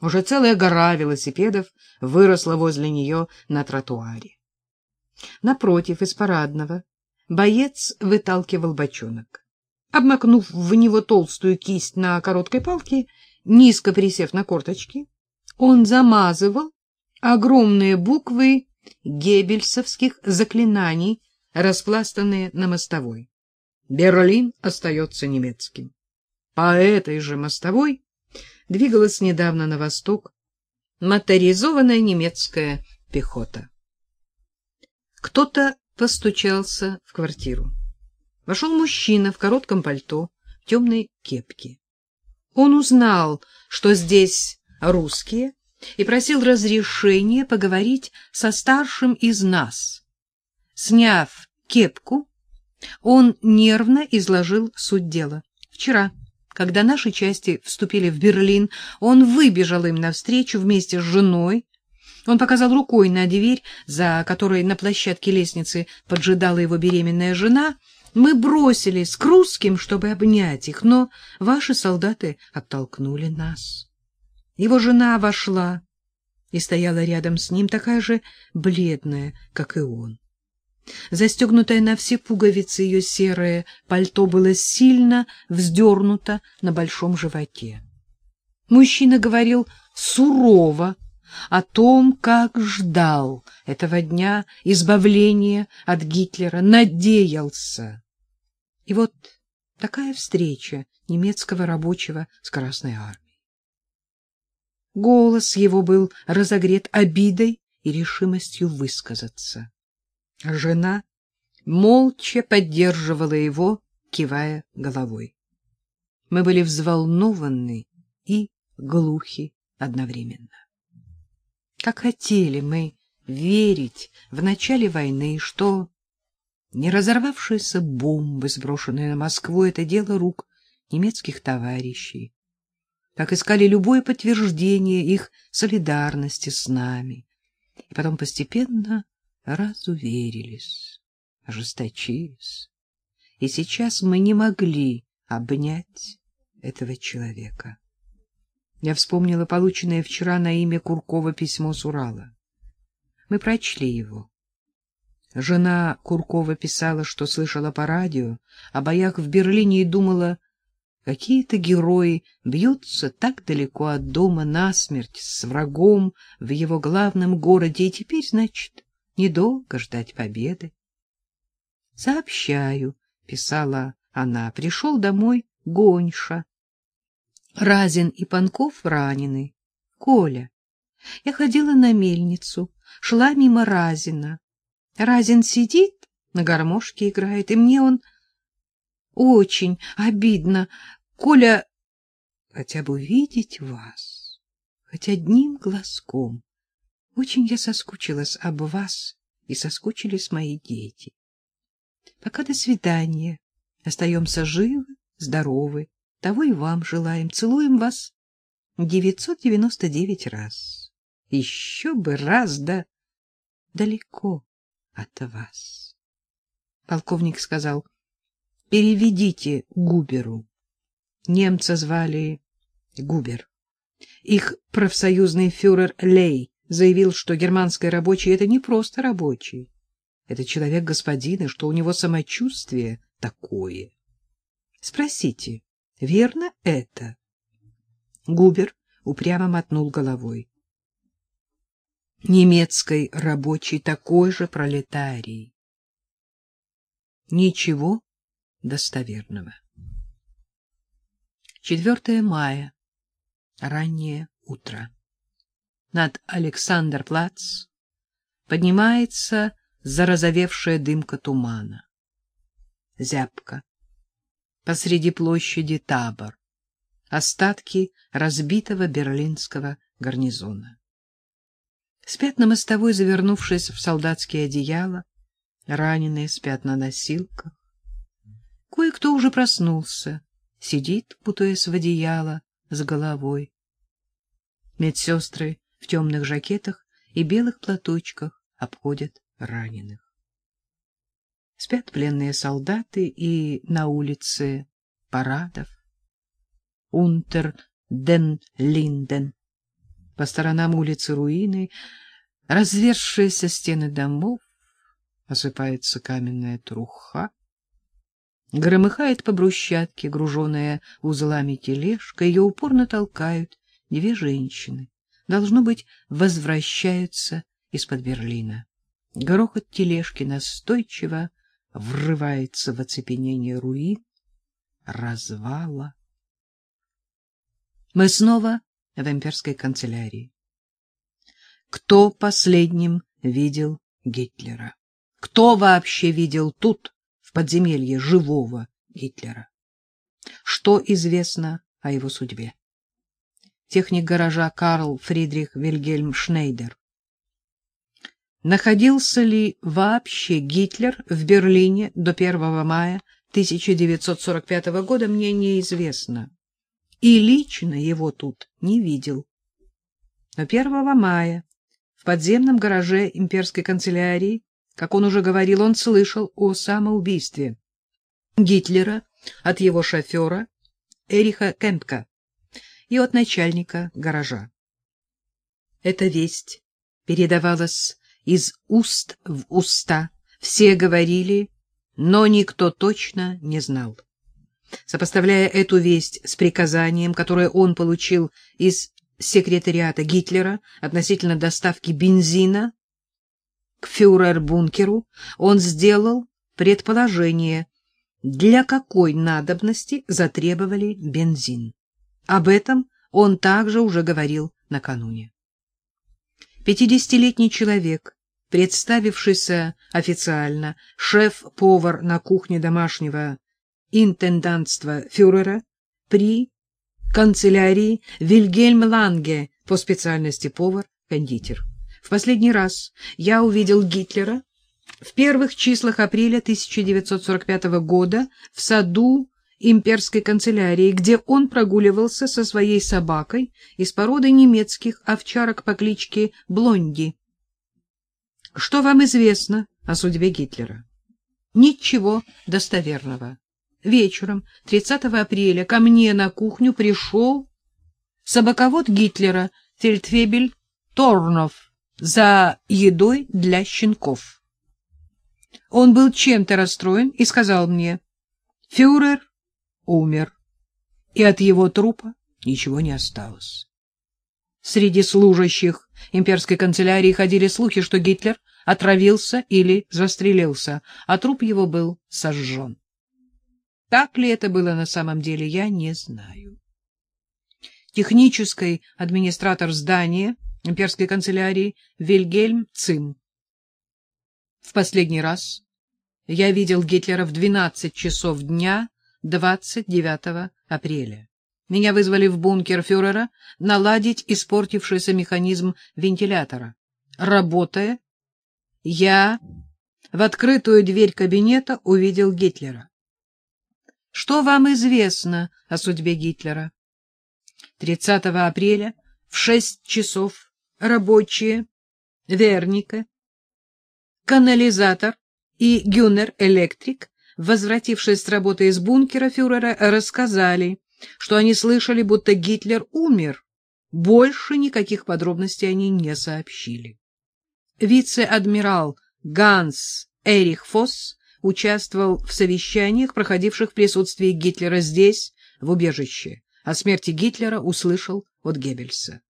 Уже целая гора велосипедов выросла возле нее на тротуаре. Напротив, из парадного, боец выталкивал бочонок. Обмакнув в него толстую кисть на короткой палке, низко присев на корточки, он замазывал огромные буквы геббельсовских заклинаний, распластанные на мостовой. Берлин остается немецким. По этой же мостовой двигалась недавно на восток моторизованная немецкая пехота. Кто-то постучался в квартиру. Вошел мужчина в коротком пальто, в темной кепке. Он узнал, что здесь русские, и просил разрешения поговорить со старшим из нас. Сняв кепку, он нервно изложил суть дела. Вчера, когда наши части вступили в Берлин, он выбежал им навстречу вместе с женой. Он показал рукой на дверь, за которой на площадке лестницы поджидала его беременная жена. Мы бросились к русским, чтобы обнять их, но ваши солдаты оттолкнули нас. Его жена вошла и стояла рядом с ним, такая же бледная, как и он. Застегнутое на все пуговицы ее серое пальто было сильно вздернуто на большом животе. Мужчина говорил сурово о том, как ждал этого дня избавления от Гитлера, надеялся. И вот такая встреча немецкого рабочего с Красной Армией. Голос его был разогрет обидой и решимостью высказаться. Жена молча поддерживала его, кивая головой. Мы были взволнованы и глухи одновременно. Как хотели мы верить в начале войны, что не разорвавшиеся бомбы, сброшенные на Москву, это дело рук немецких товарищей, как искали любое подтверждение их солидарности с нами, и потом постепенно разуверились, ожесточились. И сейчас мы не могли обнять этого человека. Я вспомнила полученное вчера на имя Куркова письмо с Урала. Мы прочли его. Жена Куркова писала, что слышала по радио о боях в Берлине и думала, какие-то герои бьются так далеко от дома насмерть с врагом в его главном городе, и теперь, значит, недолго ждать победы. «Сообщаю», — писала она, — «пришел домой Гоньша. Разин и Панков ранены. Коля, я ходила на мельницу, шла мимо Разина. Разин сидит, на гармошке играет, и мне он очень обидно. Коля, хотя бы увидеть вас, хоть одним глазком. Очень я соскучилась об вас, и соскучились мои дети. Пока до свидания. Остаемся живы, здоровы. Того и вам желаем. Целуем вас 999 раз. Еще бы раз, да далеко от вас. Полковник сказал, переведите Губеру. Немца звали Губер. Их профсоюзный фюрер Лей заявил, что германский рабочий — это не просто рабочий. Это человек господина, что у него самочувствие такое. Спросите, верно это? Губер упрямо мотнул головой. Немецкий рабочий такой же пролетарий. Ничего достоверного. 4 мая. Раннее утро над Александр-плац поднимается зарозовевшая дымка тумана. Зябко. Посреди площади табор. Остатки разбитого берлинского гарнизона. Спят на мостовой, завернувшись в солдатские одеяла, раненые спят на носилках. Кое-кто уже проснулся, сидит, путаясь в одеяло с головой. Медсестры в темных жакетах и белых платочках обходят раненых. Спят пленные солдаты и на улице парадов. Унтер ден Линден По сторонам улицы руины, развершиеся стены домов, осыпается каменная труха. Громыхает по брусчатке, груженная узлами тележка, ее упорно толкают две женщины. Должно быть, возвращаются из-под Берлина. Грохот тележки настойчиво врывается в оцепенение руин, развала. Мы снова в имперской канцелярии. Кто последним видел Гитлера? Кто вообще видел тут, в подземелье, живого Гитлера? Что известно о его судьбе? Техник гаража Карл Фридрих Вильгельм Шнейдер. Находился ли вообще Гитлер в Берлине до 1 мая 1945 года, мне неизвестно. И лично его тут не видел. Но 1 мая в подземном гараже имперской канцелярии как он уже говорил, он слышал о самоубийстве Гитлера от его шофера Эриха Кемпка и от начальника гаража. Эта весть передавалась из уст в уста. Все говорили, но никто точно не знал. Сопоставляя эту весть с приказанием, которое он получил из секретариата Гитлера относительно доставки бензина к фюрер-бункеру, он сделал предположение, для какой надобности затребовали бензин. Об этом он также уже говорил накануне. Пятидесятилетний человек, представившийся официально шеф-повар на кухне домашнего интендантства фюрера при канцелярии Вильгельм Ланге по специальности повар-кондитер. В последний раз я увидел Гитлера в первых числах апреля 1945 года в саду имперской канцелярии, где он прогуливался со своей собакой из породы немецких овчарок по кличке Блонди. Что вам известно о судьбе Гитлера? Ничего достоверного. Вечером 30 апреля ко мне на кухню пришел собаковод Гитлера Фельдфебель Торнов за едой для щенков. Он был чем-то расстроен и сказал мне, «Фюрер умер, и от его трупа ничего не осталось». Среди служащих имперской канцелярии ходили слухи, что Гитлер отравился или застрелился, а труп его был сожжен. Так ли это было на самом деле, я не знаю. Технический администратор здания имперской канцелярии Вильгельм Цим. В последний раз я видел Гитлера в 12 часов дня 29 апреля. Меня вызвали в бункер фюрера наладить испортившийся механизм вентилятора. Работая, я в открытую дверь кабинета увидел Гитлера. Что вам известно о судьбе Гитлера? 30 апреля в 6 часов рабочие, Верника, канализатор и Гюнер Электрик, возвратившись с работы из бункера фюрера, рассказали, что они слышали, будто Гитлер умер. Больше никаких подробностей они не сообщили. Вице-адмирал Ганс Эрих Фосс участвовал в совещаниях, проходивших в присутствии Гитлера здесь, в убежище. О смерти Гитлера услышал от Геббельса.